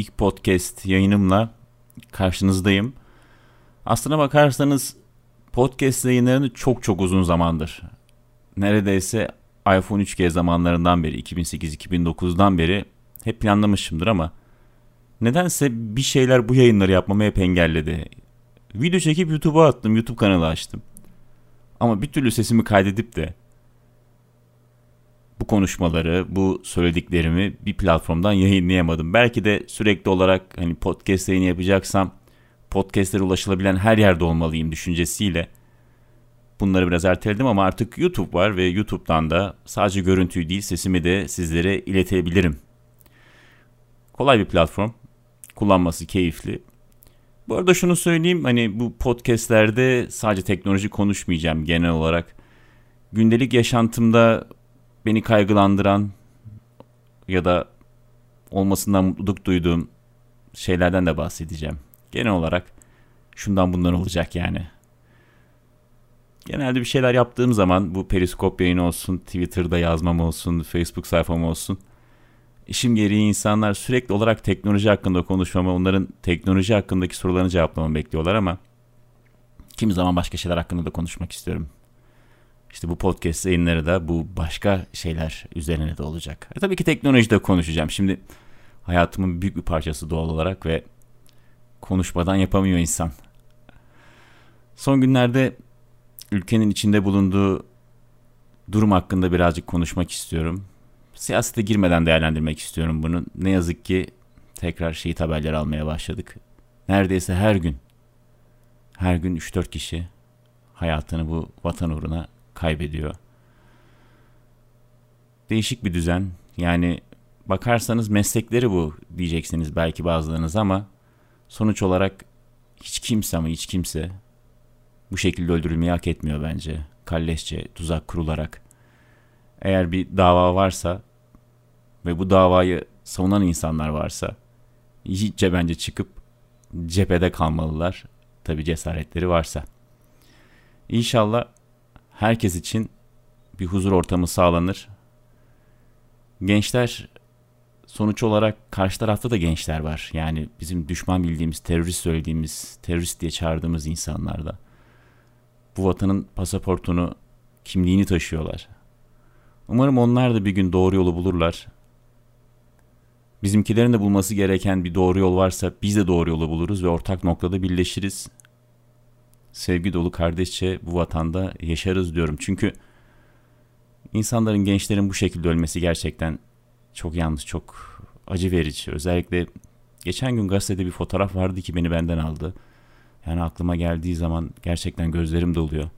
ilk podcast yayınımla karşınızdayım. Aslına bakarsanız podcast yayınlarını çok çok uzun zamandır. Neredeyse iPhone 3G zamanlarından beri 2008-2009'dan beri hep planlamışımdır ama nedense bir şeyler bu yayınları yapmamı hep engelledi. Video çekip YouTube'a attım, YouTube kanalı açtım. Ama bir türlü sesimi kaydedip de bu konuşmaları, bu söylediklerimi bir platformdan yayınlayamadım. Belki de sürekli olarak hani podcast yayını yapacaksam podcastlere ulaşılabilen her yerde olmalıyım düşüncesiyle bunları biraz erteledim ama artık YouTube var ve YouTube'dan da sadece görüntüyü değil sesimi de sizlere iletebilirim. Kolay bir platform. Kullanması keyifli. Bu arada şunu söyleyeyim hani bu podcastlerde sadece teknoloji konuşmayacağım genel olarak. Gündelik yaşantımda beni kaygılandıran ya da olmasından mutluluk duyduğum şeylerden de bahsedeceğim. Genel olarak şundan bundan olacak yani. Genelde bir şeyler yaptığım zaman bu periskop yayını olsun, Twitter'da yazmam olsun, Facebook sayfam olsun. İşim gereği insanlar sürekli olarak teknoloji hakkında konuşmamı, onların teknoloji hakkındaki sorularını cevaplamamı bekliyorlar ama kimi zaman başka şeyler hakkında da konuşmak istiyorum. İşte bu podcast yayınları da bu başka şeyler üzerine de olacak. E tabii ki teknolojide konuşacağım. Şimdi hayatımın büyük bir parçası doğal olarak ve konuşmadan yapamıyor insan. Son günlerde ülkenin içinde bulunduğu durum hakkında birazcık konuşmak istiyorum. Siyasete girmeden değerlendirmek istiyorum bunu. Ne yazık ki tekrar şehit haberleri almaya başladık. Neredeyse her gün, her gün 3-4 kişi hayatını bu vatan uğruna kaybediyor. Değişik bir düzen. Yani bakarsanız meslekleri bu diyeceksiniz belki bazılarınız ama sonuç olarak hiç kimse ama hiç kimse bu şekilde öldürülmeyi hak etmiyor bence. Kalleşçe tuzak kurularak. Eğer bir dava varsa ve bu davayı savunan insanlar varsa hiççe bence çıkıp cephede kalmalılar. Tabi cesaretleri varsa. İnşallah herkes için bir huzur ortamı sağlanır. Gençler sonuç olarak karşı tarafta da gençler var. Yani bizim düşman bildiğimiz, terörist söylediğimiz, terörist diye çağırdığımız insanlar da bu vatanın pasaportunu, kimliğini taşıyorlar. Umarım onlar da bir gün doğru yolu bulurlar. Bizimkilerin de bulması gereken bir doğru yol varsa biz de doğru yolu buluruz ve ortak noktada birleşiriz. Sevgi dolu kardeşçe bu vatanda yaşarız diyorum. Çünkü insanların, gençlerin bu şekilde ölmesi gerçekten çok yanlış, çok acı verici. Özellikle geçen gün gazetede bir fotoğraf vardı ki beni benden aldı. Yani aklıma geldiği zaman gerçekten gözlerim doluyor.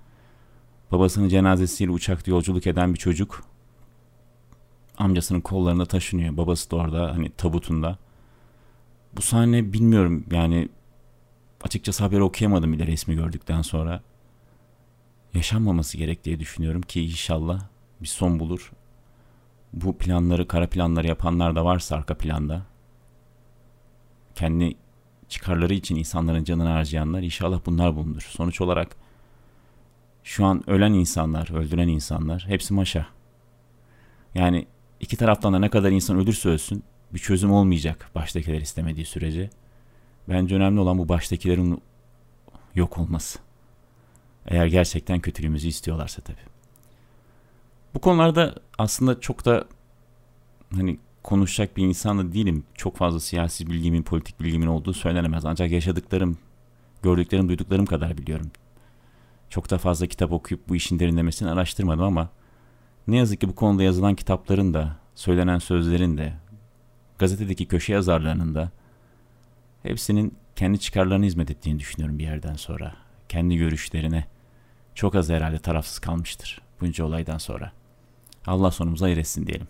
Babasının cenazesiyle uçakta yolculuk eden bir çocuk amcasının kollarında taşınıyor. Babası da orada hani tabutunda. Bu sahne bilmiyorum yani açıkçası haberi okuyamadım bile resmi gördükten sonra. Yaşanmaması gerek diye düşünüyorum ki inşallah bir son bulur. Bu planları, kara planları yapanlar da varsa arka planda kendi çıkarları için insanların canını harcayanlar inşallah bunlar bulunur. Sonuç olarak şu an ölen insanlar, öldüren insanlar hepsi maşa. Yani iki taraftan da ne kadar insan ölürse ölsün bir çözüm olmayacak baştakiler istemediği sürece. Bence önemli olan bu baştakilerin yok olması. Eğer gerçekten kötülüğümüzü istiyorlarsa tabii. Bu konularda aslında çok da hani konuşacak bir insan da değilim. Çok fazla siyasi bilgimin, politik bilgimin olduğu söylenemez. Ancak yaşadıklarım, gördüklerim, duyduklarım kadar biliyorum. Çok da fazla kitap okuyup bu işin derinlemesini araştırmadım ama ne yazık ki bu konuda yazılan kitapların da, söylenen sözlerin de, gazetedeki köşe yazarlarının da hepsinin kendi çıkarlarına hizmet ettiğini düşünüyorum bir yerden sonra. Kendi görüşlerine çok az herhalde tarafsız kalmıştır bunca olaydan sonra. Allah sonumuza hayır etsin diyelim.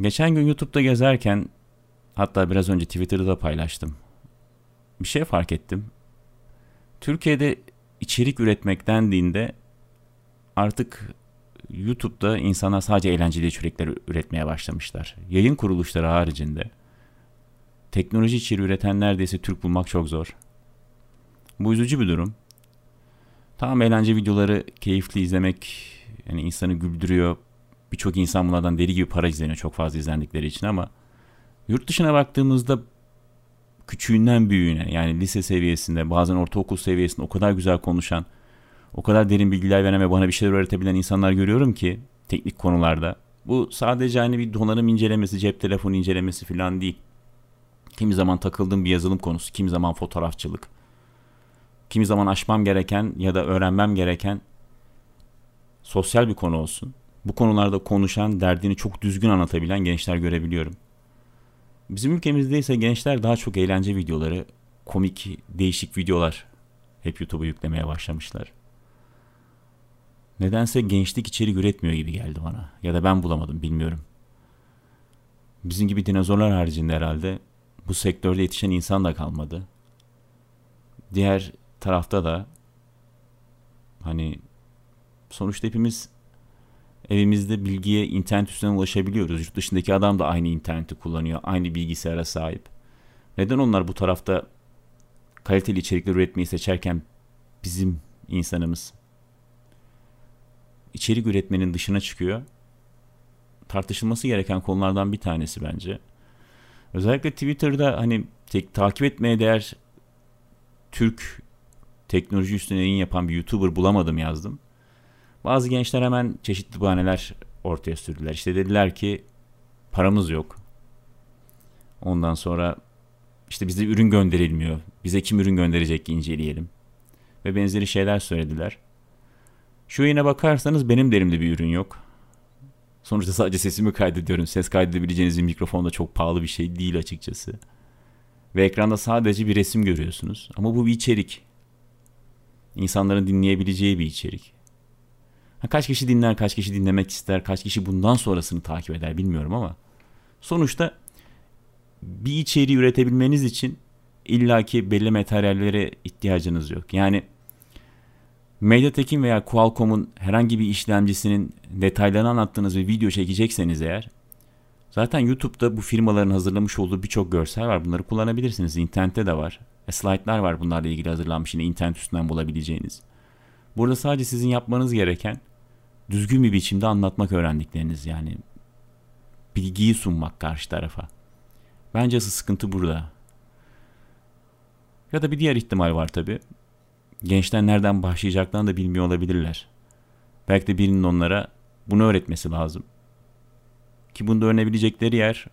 Geçen gün YouTube'da gezerken hatta biraz önce Twitter'da da paylaştım. Bir şey fark ettim. Türkiye'de içerik üretmek dendiğinde artık YouTube'da insanlar sadece eğlenceli içerikler üretmeye başlamışlar. Yayın kuruluşları haricinde teknoloji içeriği üreten neredeyse Türk bulmak çok zor. Bu üzücü bir durum. Tamam eğlence videoları keyifli izlemek yani insanı güldürüyor, Birçok insan bunlardan deli gibi para izleniyor çok fazla izlendikleri için ama Yurt dışına baktığımızda küçüğünden büyüğüne yani lise seviyesinde bazen ortaokul seviyesinde o kadar güzel konuşan, o kadar derin bilgiler veren ve bana bir şeyler öğretebilen insanlar görüyorum ki teknik konularda. Bu sadece hani bir donanım incelemesi, cep telefonu incelemesi falan değil. Kimi zaman takıldığım bir yazılım konusu, kimi zaman fotoğrafçılık. Kimi zaman aşmam gereken ya da öğrenmem gereken sosyal bir konu olsun. Bu konularda konuşan, derdini çok düzgün anlatabilen gençler görebiliyorum. Bizim ülkemizde ise gençler daha çok eğlence videoları, komik, değişik videolar hep YouTube'a yüklemeye başlamışlar. Nedense gençlik içerik üretmiyor gibi geldi bana. Ya da ben bulamadım bilmiyorum. Bizim gibi dinozorlar haricinde herhalde bu sektörde yetişen insan da kalmadı. Diğer tarafta da hani sonuçta hepimiz evimizde bilgiye internet üstünden ulaşabiliyoruz. Yurt dışındaki adam da aynı interneti kullanıyor. Aynı bilgisayara sahip. Neden onlar bu tarafta kaliteli içerikler üretmeyi seçerken bizim insanımız içerik üretmenin dışına çıkıyor? Tartışılması gereken konulardan bir tanesi bence. Özellikle Twitter'da hani tek, takip etmeye değer Türk teknoloji üstüne yayın yapan bir YouTuber bulamadım yazdım. Bazı gençler hemen çeşitli bahaneler ortaya sürdüler. İşte dediler ki paramız yok. Ondan sonra işte bize ürün gönderilmiyor. Bize kim ürün gönderecek ki inceleyelim. Ve benzeri şeyler söylediler. Şu yayına bakarsanız benim de elimde bir ürün yok. Sonuçta sadece sesimi kaydediyorum. Ses kaydedebileceğiniz bir mikrofon da çok pahalı bir şey değil açıkçası. Ve ekranda sadece bir resim görüyorsunuz. Ama bu bir içerik. İnsanların dinleyebileceği bir içerik. Ha, kaç kişi dinler, kaç kişi dinlemek ister, kaç kişi bundan sonrasını takip eder bilmiyorum ama sonuçta bir içeriği üretebilmeniz için illaki belli materyallere ihtiyacınız yok. Yani Mediatek'in veya Qualcomm'un herhangi bir işlemcisinin detaylarını anlattığınız bir video çekecekseniz eğer zaten YouTube'da bu firmaların hazırlamış olduğu birçok görsel var. Bunları kullanabilirsiniz. İnternette de var. E, slaytlar var bunlarla ilgili hazırlanmış yine internet üstünden bulabileceğiniz. Burada sadece sizin yapmanız gereken düzgün bir biçimde anlatmak öğrendikleriniz yani bilgiyi sunmak karşı tarafa. Bence asıl sıkıntı burada. Ya da bir diğer ihtimal var tabi. Gençler nereden başlayacaklarını da bilmiyor olabilirler. Belki de birinin onlara bunu öğretmesi lazım. Ki bunda öğrenebilecekleri yer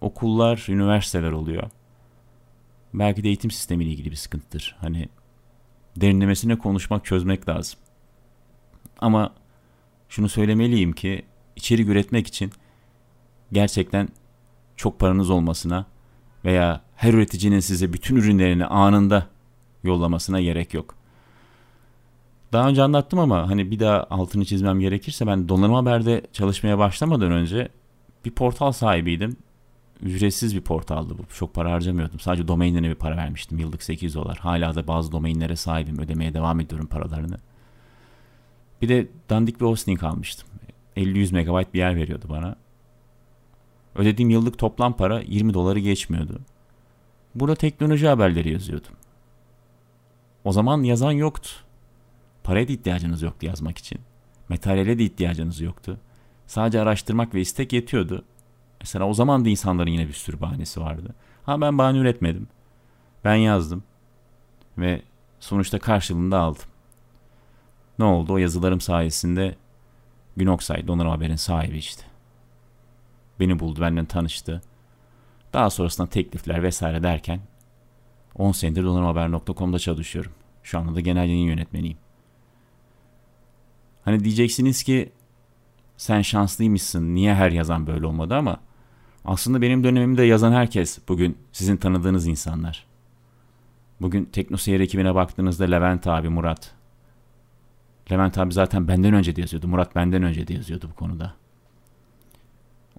okullar, üniversiteler oluyor. Belki de eğitim sistemiyle ilgili bir sıkıntıdır. Hani derinlemesine konuşmak, çözmek lazım. Ama şunu söylemeliyim ki içerik üretmek için gerçekten çok paranız olmasına veya her üreticinin size bütün ürünlerini anında yollamasına gerek yok. Daha önce anlattım ama hani bir daha altını çizmem gerekirse ben Donanım Haber'de çalışmaya başlamadan önce bir portal sahibiydim. Ücretsiz bir portaldı bu. Çok para harcamıyordum. Sadece domainlerine bir para vermiştim. Yıllık 8 dolar. Hala da bazı domainlere sahibim. Ödemeye devam ediyorum paralarını. Bir de dandik bir hosting almıştım. 50-100 megabayt bir yer veriyordu bana. Ödediğim yıllık toplam para 20 doları geçmiyordu. Burada teknoloji haberleri yazıyordum. O zaman yazan yoktu. Paraya da ihtiyacınız yoktu yazmak için. Materyale de ihtiyacınız yoktu. Sadece araştırmak ve istek yetiyordu. Mesela o zaman da insanların yine bir sürü bahanesi vardı. Ha ben bahane üretmedim. Ben yazdım. Ve sonuçta karşılığında aldım. Ne oldu? O yazılarım sayesinde Günoksay Donanım Haber'in sahibi işte. Beni buldu, benden tanıştı. Daha sonrasında teklifler vesaire derken 10 senedir donanımhaber.com'da çalışıyorum. Şu anda da genel yayın yönetmeniyim. Hani diyeceksiniz ki sen şanslıymışsın niye her yazan böyle olmadı ama aslında benim dönemimde yazan herkes bugün sizin tanıdığınız insanlar. Bugün Teknoseyir ekibine baktığınızda Levent abi, Murat, Levent abi zaten benden önce de yazıyordu. Murat benden önce de yazıyordu bu konuda.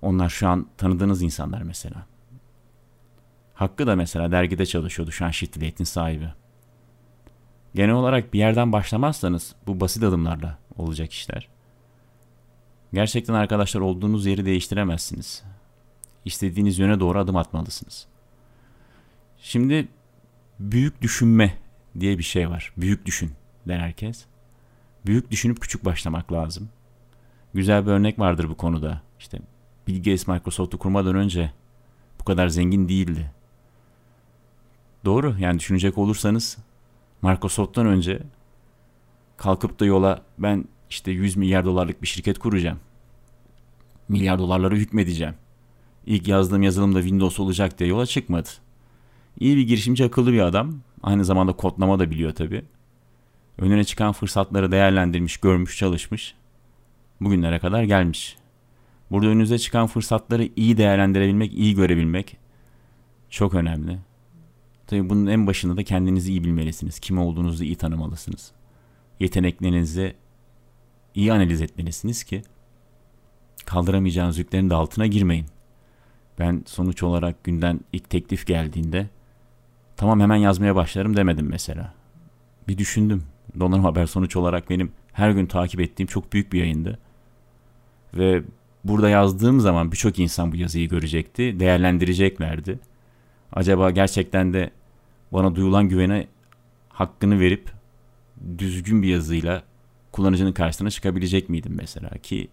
Onlar şu an tanıdığınız insanlar mesela. Hakkı da mesela dergide çalışıyordu. Şu an Shitlate'in sahibi. Genel olarak bir yerden başlamazsanız bu basit adımlarla olacak işler. Gerçekten arkadaşlar olduğunuz yeri değiştiremezsiniz. İstediğiniz yöne doğru adım atmalısınız. Şimdi büyük düşünme diye bir şey var. Büyük düşün der herkes. Büyük düşünüp küçük başlamak lazım. Güzel bir örnek vardır bu konuda. İşte Bill Gates Microsoft'u kurmadan önce bu kadar zengin değildi. Doğru yani düşünecek olursanız Microsoft'tan önce kalkıp da yola ben işte 100 milyar dolarlık bir şirket kuracağım. Milyar dolarlara hükmedeceğim. İlk yazdığım yazılımda Windows olacak diye yola çıkmadı. İyi bir girişimci akıllı bir adam. Aynı zamanda kodlama da biliyor tabi. Önüne çıkan fırsatları değerlendirmiş, görmüş, çalışmış. Bugünlere kadar gelmiş. Burada önünüze çıkan fırsatları iyi değerlendirebilmek, iyi görebilmek çok önemli. Tabii bunun en başında da kendinizi iyi bilmelisiniz. Kim olduğunuzu iyi tanımalısınız. Yeteneklerinizi iyi analiz etmelisiniz ki kaldıramayacağınız yüklerin de altına girmeyin. Ben sonuç olarak günden ilk teklif geldiğinde tamam hemen yazmaya başlarım demedim mesela. Bir düşündüm. Donanım Haber sonuç olarak benim her gün takip ettiğim çok büyük bir yayındı. Ve burada yazdığım zaman birçok insan bu yazıyı görecekti, değerlendireceklerdi. Acaba gerçekten de bana duyulan güvene hakkını verip düzgün bir yazıyla kullanıcının karşısına çıkabilecek miydim mesela ki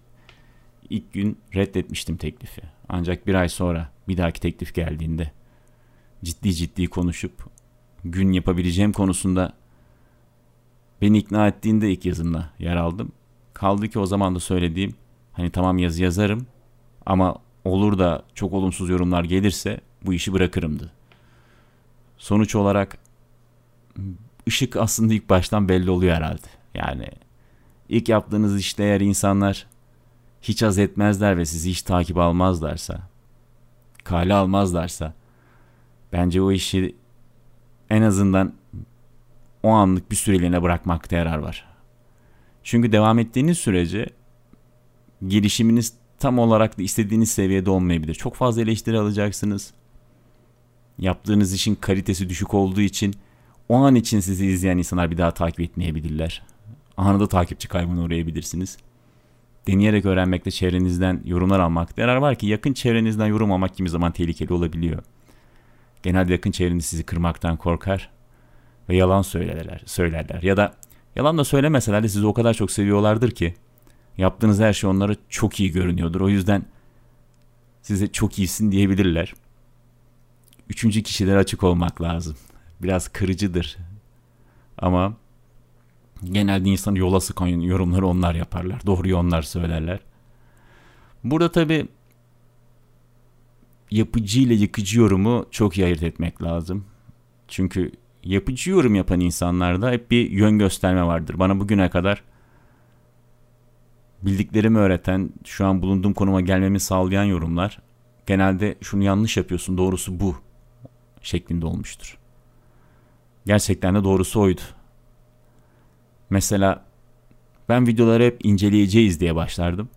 ilk gün reddetmiştim teklifi. Ancak bir ay sonra bir dahaki teklif geldiğinde ciddi ciddi konuşup gün yapabileceğim konusunda beni ikna ettiğinde ilk yazımla yer aldım. Kaldı ki o zaman da söylediğim hani tamam yazı yazarım ama olur da çok olumsuz yorumlar gelirse bu işi bırakırımdı. Sonuç olarak ışık aslında ilk baştan belli oluyor herhalde. Yani ilk yaptığınız işte eğer insanlar hiç az etmezler ve sizi hiç takip almazlarsa, kale almazlarsa bence o işi en azından o anlık bir süreliğine bırakmakta yarar var. Çünkü devam ettiğiniz sürece gelişiminiz tam olarak da istediğiniz seviyede olmayabilir. Çok fazla eleştiri alacaksınız. Yaptığınız işin kalitesi düşük olduğu için o an için sizi izleyen insanlar bir daha takip etmeyebilirler. Anında takipçi kaybına uğrayabilirsiniz. Deneyerek öğrenmekte çevrenizden yorumlar almak. Yarar var ki yakın çevrenizden yorum almak kimi zaman tehlikeli olabiliyor. Genelde yakın çevreniz sizi kırmaktan korkar ve yalan söylerler, söylerler. Ya da yalan da söylemeseler de sizi o kadar çok seviyorlardır ki yaptığınız her şey onlara çok iyi görünüyordur. O yüzden size çok iyisin diyebilirler. Üçüncü kişilere açık olmak lazım. Biraz kırıcıdır. Ama genelde insanı yola sıkan yorumları onlar yaparlar. Doğruyu onlar söylerler. Burada tabi yapıcı ile yıkıcı yorumu çok iyi ayırt etmek lazım. Çünkü yapıcı yorum yapan insanlarda hep bir yön gösterme vardır. Bana bugüne kadar bildiklerimi öğreten, şu an bulunduğum konuma gelmemi sağlayan yorumlar genelde şunu yanlış yapıyorsun, doğrusu bu şeklinde olmuştur. Gerçekten de doğrusu oydu. Mesela ben videoları hep inceleyeceğiz diye başlardım.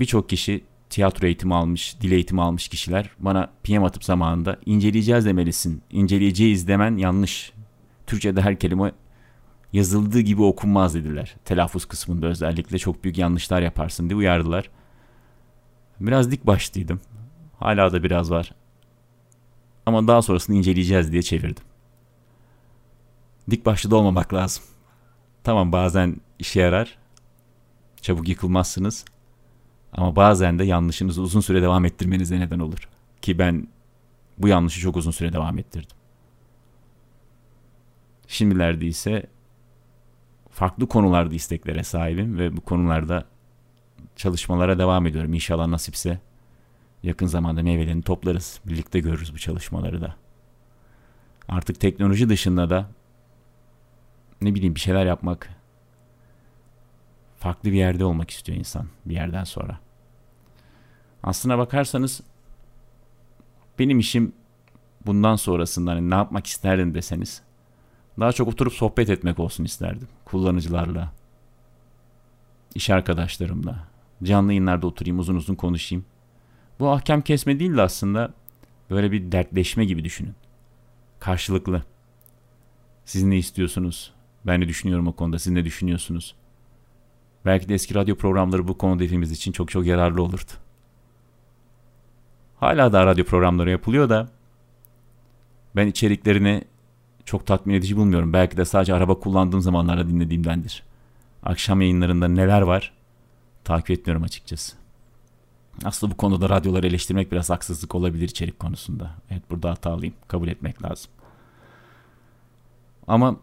Birçok kişi tiyatro eğitimi almış, dil eğitimi almış kişiler bana PM atıp zamanında inceleyeceğiz demelisin, inceleyeceğiz demen yanlış. Türkçe'de her kelime yazıldığı gibi okunmaz dediler. Telaffuz kısmında özellikle çok büyük yanlışlar yaparsın diye uyardılar. Biraz dik başlıydım. Hala da biraz var. Ama daha sonrasını inceleyeceğiz diye çevirdim. Dik başlı da olmamak lazım. Tamam bazen işe yarar. Çabuk yıkılmazsınız. Ama bazen de yanlışınızı uzun süre devam ettirmenize neden olur. Ki ben bu yanlışı çok uzun süre devam ettirdim. Şimdilerde ise farklı konularda isteklere sahibim ve bu konularda çalışmalara devam ediyorum. İnşallah nasipse yakın zamanda meyvelerini toplarız. Birlikte görürüz bu çalışmaları da. Artık teknoloji dışında da ne bileyim bir şeyler yapmak farklı bir yerde olmak istiyor insan bir yerden sonra. Aslına bakarsanız benim işim bundan sonrasında hani ne yapmak isterdin deseniz daha çok oturup sohbet etmek olsun isterdim. Kullanıcılarla, iş arkadaşlarımla, canlı yayınlarda oturayım uzun uzun konuşayım. Bu ahkam kesme değil de aslında böyle bir dertleşme gibi düşünün. Karşılıklı. Siz ne istiyorsunuz? Ben de düşünüyorum o konuda. Siz ne düşünüyorsunuz? Belki de eski radyo programları bu konuda hepimiz için çok çok yararlı olurdu. Hala da radyo programları yapılıyor da ben içeriklerini çok tatmin edici bulmuyorum. Belki de sadece araba kullandığım zamanlarda dinlediğimdendir. Akşam yayınlarında neler var takip etmiyorum açıkçası. Aslında bu konuda radyoları eleştirmek biraz haksızlık olabilir içerik konusunda. Evet burada hatalıyım. Kabul etmek lazım. Ama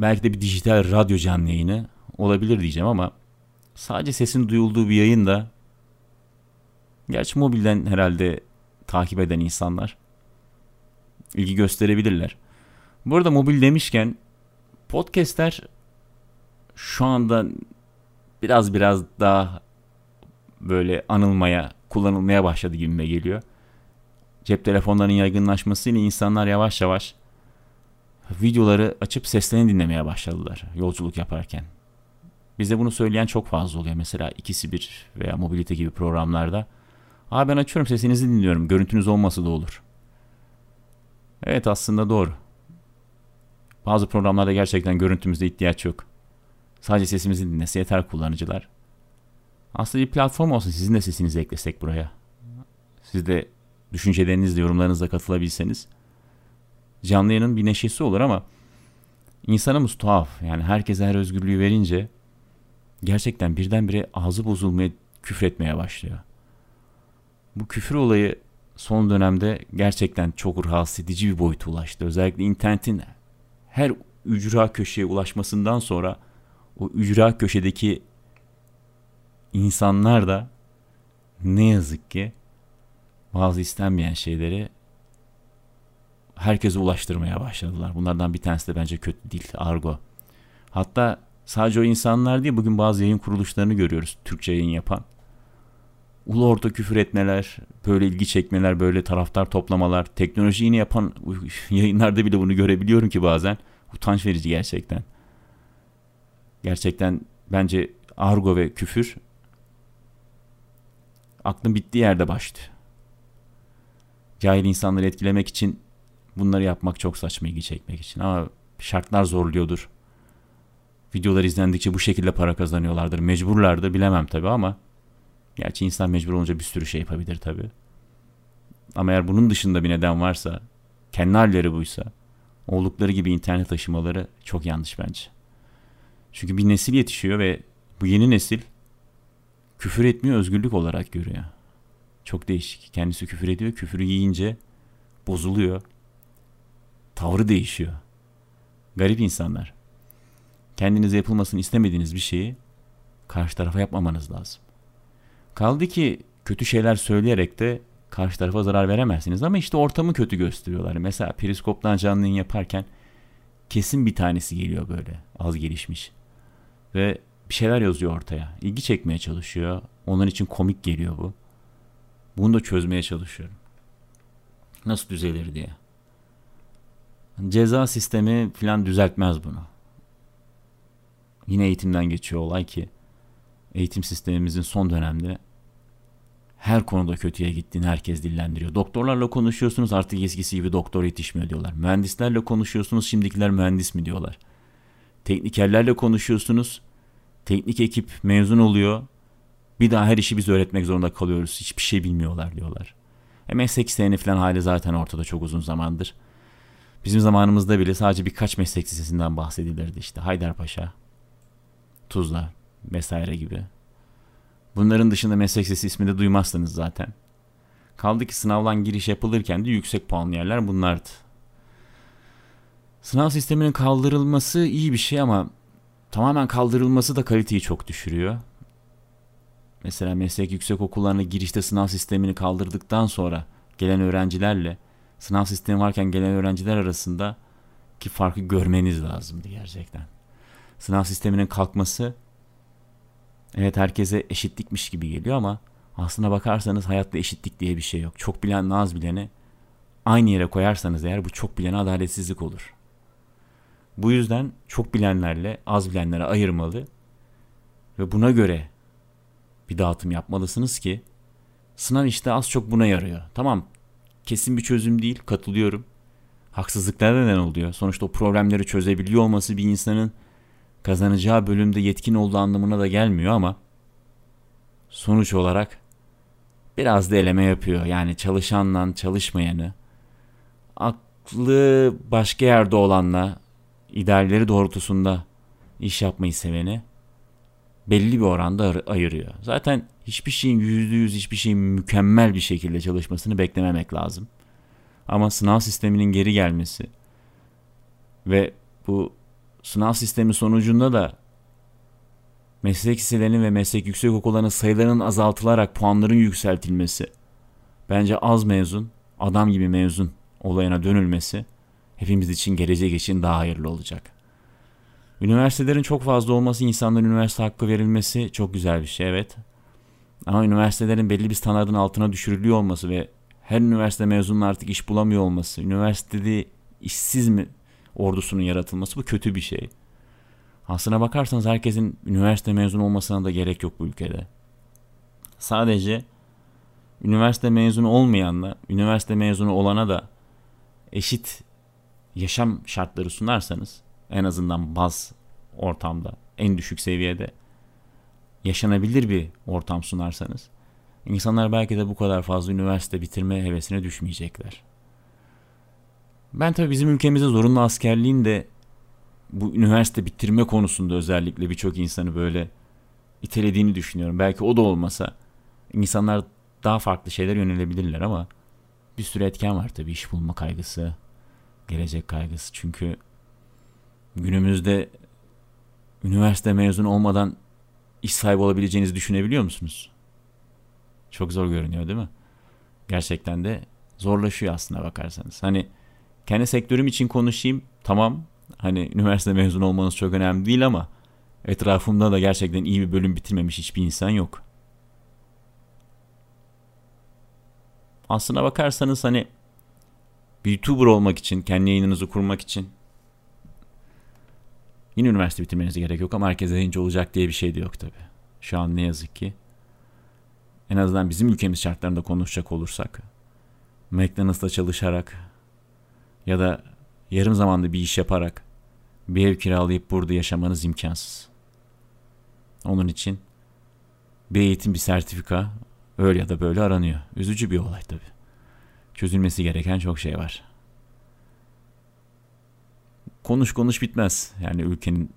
belki de bir dijital radyo canlı yayını olabilir diyeceğim ama sadece sesin duyulduğu bir yayın da gerçi mobilden herhalde takip eden insanlar ilgi gösterebilirler. Bu arada mobil demişken podcastler şu anda biraz biraz daha böyle anılmaya, kullanılmaya başladı gibime geliyor. Cep telefonlarının yaygınlaşmasıyla insanlar yavaş yavaş videoları açıp seslerini dinlemeye başladılar yolculuk yaparken. Bize bunu söyleyen çok fazla oluyor. Mesela ikisi bir veya mobilite gibi programlarda. Aa ben açıyorum sesinizi dinliyorum. Görüntünüz olması da olur. Evet aslında doğru. Bazı programlarda gerçekten görüntümüzde ihtiyaç yok. Sadece sesimizi dinlese yeter kullanıcılar. Aslında bir platform olsun sizin de sesinizi eklesek buraya. Siz de düşüncelerinizle, yorumlarınızla katılabilseniz. Canlı yayının bir neşesi olur ama insanımız tuhaf. Yani herkese her özgürlüğü verince gerçekten birdenbire ağzı bozulmaya, küfretmeye başlıyor. Bu küfür olayı son dönemde gerçekten çok rahatsız edici bir boyuta ulaştı. Özellikle internetin her ücra köşeye ulaşmasından sonra o ücra köşedeki insanlar da ne yazık ki bazı istenmeyen şeyleri herkese ulaştırmaya başladılar. Bunlardan bir tanesi de bence kötü değil, argo. Hatta sadece o insanlar değil, bugün bazı yayın kuruluşlarını görüyoruz Türkçe yayın yapan. Ulu orta küfür etmeler, böyle ilgi çekmeler, böyle taraftar toplamalar, teknoloji yine yapan yayınlarda bile bunu görebiliyorum ki bazen. Utanç verici gerçekten. Gerçekten bence argo ve küfür aklın bittiği yerde başlıyor. Cahil insanları etkilemek için bunları yapmak çok saçma ilgi çekmek için ama şartlar zorluyordur. Videolar izlendikçe bu şekilde para kazanıyorlardır. Mecburlardır bilemem tabi ama gerçi insan mecbur olunca bir sürü şey yapabilir tabi. Ama eğer bunun dışında bir neden varsa, kendi halleri buysa, oldukları gibi internet taşımaları çok yanlış bence. Çünkü bir nesil yetişiyor ve bu yeni nesil küfür etmiyor özgürlük olarak görüyor. Çok değişik. Kendisi küfür ediyor. Küfürü yiyince bozuluyor. Tavrı değişiyor. Garip insanlar. Kendinize yapılmasını istemediğiniz bir şeyi karşı tarafa yapmamanız lazım. Kaldı ki kötü şeyler söyleyerek de karşı tarafa zarar veremezsiniz ama işte ortamı kötü gösteriyorlar. Mesela periskoptan canlı yaparken kesin bir tanesi geliyor böyle az gelişmiş. Ve bir şeyler yazıyor ortaya. İlgi çekmeye çalışıyor. Onun için komik geliyor bu. Bunu da çözmeye çalışıyorum. Nasıl düzelir diye. Ceza sistemi falan düzeltmez bunu. Yine eğitimden geçiyor olay ki eğitim sistemimizin son dönemde her konuda kötüye gittiğini herkes dillendiriyor. Doktorlarla konuşuyorsunuz artık eskisi gibi doktor yetişmiyor diyorlar. Mühendislerle konuşuyorsunuz şimdikiler mühendis mi diyorlar. Teknikerlerle konuşuyorsunuz Teknik ekip mezun oluyor. Bir daha her işi biz öğretmek zorunda kalıyoruz. Hiçbir şey bilmiyorlar diyorlar. E meslek isteyeni falan hali zaten ortada çok uzun zamandır. Bizim zamanımızda bile sadece birkaç meslek lisesinden bahsedilirdi işte. Haydarpaşa, Tuzla vesaire gibi. Bunların dışında meslek lisesi ismini duymazsınız zaten. Kaldı ki sınavdan giriş yapılırken de yüksek puanlı yerler bunlardı. Sınav sisteminin kaldırılması iyi bir şey ama tamamen kaldırılması da kaliteyi çok düşürüyor. Mesela meslek yüksek okullarına girişte sınav sistemini kaldırdıktan sonra gelen öğrencilerle sınav sistemi varken gelen öğrenciler arasında ki farkı görmeniz lazımdı gerçekten. Sınav sisteminin kalkması evet herkese eşitlikmiş gibi geliyor ama aslına bakarsanız hayatta eşitlik diye bir şey yok. Çok bilen az bileni aynı yere koyarsanız eğer bu çok bilene adaletsizlik olur. Bu yüzden çok bilenlerle az bilenlere ayırmalı ve buna göre bir dağıtım yapmalısınız ki sınav işte az çok buna yarıyor. Tamam kesin bir çözüm değil katılıyorum. Haksızlıklar neden oluyor? Sonuçta o problemleri çözebiliyor olması bir insanın kazanacağı bölümde yetkin olduğu anlamına da gelmiyor ama sonuç olarak biraz da eleme yapıyor. Yani çalışanla çalışmayanı, aklı başka yerde olanla idealleri doğrultusunda iş yapmayı seveni belli bir oranda ayırıyor. Zaten hiçbir şeyin yüzde yüz hiçbir şeyin mükemmel bir şekilde çalışmasını beklememek lazım. Ama sınav sisteminin geri gelmesi ve bu sınav sistemi sonucunda da meslek liselerinin ve meslek yüksek okullarının sayılarının azaltılarak puanların yükseltilmesi bence az mezun, adam gibi mezun olayına dönülmesi hepimiz için gelecek için daha hayırlı olacak. Üniversitelerin çok fazla olması, insanların üniversite hakkı verilmesi çok güzel bir şey evet. Ama üniversitelerin belli bir standartın altına düşürülüyor olması ve her üniversite mezunun artık iş bulamıyor olması, üniversitede işsiz mi ordusunun yaratılması bu kötü bir şey. Aslına bakarsanız herkesin üniversite mezun olmasına da gerek yok bu ülkede. Sadece üniversite mezunu olmayanla üniversite mezunu olana da eşit yaşam şartları sunarsanız en azından baz ortamda en düşük seviyede yaşanabilir bir ortam sunarsanız insanlar belki de bu kadar fazla üniversite bitirme hevesine düşmeyecekler. Ben tabii bizim ülkemizde zorunlu askerliğin de bu üniversite bitirme konusunda özellikle birçok insanı böyle itelediğini düşünüyorum. Belki o da olmasa insanlar daha farklı şeyler yönelebilirler ama bir sürü etken var tabii iş bulma kaygısı, gelecek kaygısı. Çünkü günümüzde üniversite mezunu olmadan iş sahibi olabileceğinizi düşünebiliyor musunuz? Çok zor görünüyor değil mi? Gerçekten de zorlaşıyor aslında bakarsanız. Hani kendi sektörüm için konuşayım. Tamam. Hani üniversite mezunu olmanız çok önemli değil ama etrafımda da gerçekten iyi bir bölüm bitirmemiş hiçbir insan yok. Aslına bakarsanız hani bir YouTuber olmak için, kendi yayınınızı kurmak için yine üniversite bitirmenize gerek yok ama herkes yayıncı olacak diye bir şey de yok tabi. Şu an ne yazık ki. En azından bizim ülkemiz şartlarında konuşacak olursak McDonald's'ta çalışarak ya da yarım zamanda bir iş yaparak bir ev kiralayıp burada yaşamanız imkansız. Onun için bir eğitim, bir sertifika öyle ya da böyle aranıyor. Üzücü bir olay tabii. Çözülmesi gereken çok şey var. Konuş konuş bitmez. Yani ülkenin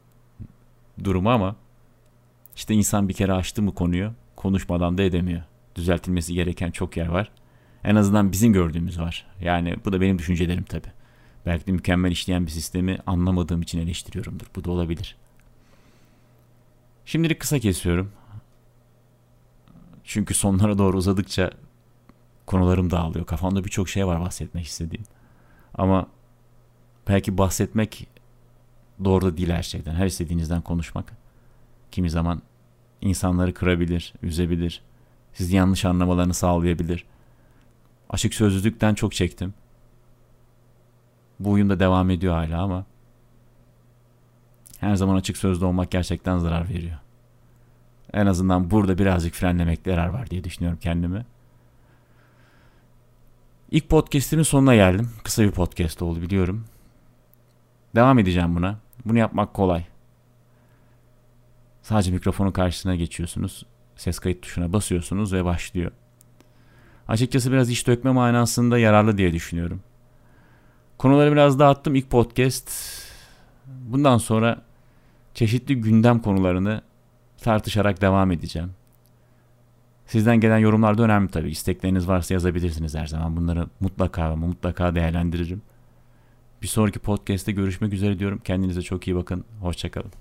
durumu ama işte insan bir kere açtı mı konuyu konuşmadan da edemiyor. Düzeltilmesi gereken çok yer var. En azından bizim gördüğümüz var. Yani bu da benim düşüncelerim tabii. Belki de mükemmel işleyen bir sistemi anlamadığım için eleştiriyorumdur. Bu da olabilir. Şimdilik kısa kesiyorum. Çünkü sonlara doğru uzadıkça konularım dağılıyor. Kafamda birçok şey var bahsetmek istediğim. Ama belki bahsetmek doğru da değil her şeyden. Her istediğinizden konuşmak. Kimi zaman insanları kırabilir, üzebilir. Sizi yanlış anlamalarını sağlayabilir. Açık sözlülükten çok çektim. Bu oyun da devam ediyor hala ama her zaman açık sözlü olmak gerçekten zarar veriyor. En azından burada birazcık frenlemekte yarar var diye düşünüyorum kendimi. İlk podcastimin sonuna geldim. Kısa bir podcast oldu biliyorum. Devam edeceğim buna. Bunu yapmak kolay. Sadece mikrofonun karşısına geçiyorsunuz. Ses kayıt tuşuna basıyorsunuz ve başlıyor. Açıkçası biraz iş dökme manasında yararlı diye düşünüyorum. Konuları biraz dağıttım ilk podcast. Bundan sonra çeşitli gündem konularını tartışarak devam edeceğim. Sizden gelen yorumlar da önemli tabii. İstekleriniz varsa yazabilirsiniz her zaman. Bunları mutlaka ama mutlaka değerlendiririm. Bir sonraki podcast'te görüşmek üzere diyorum. Kendinize çok iyi bakın. Hoşçakalın.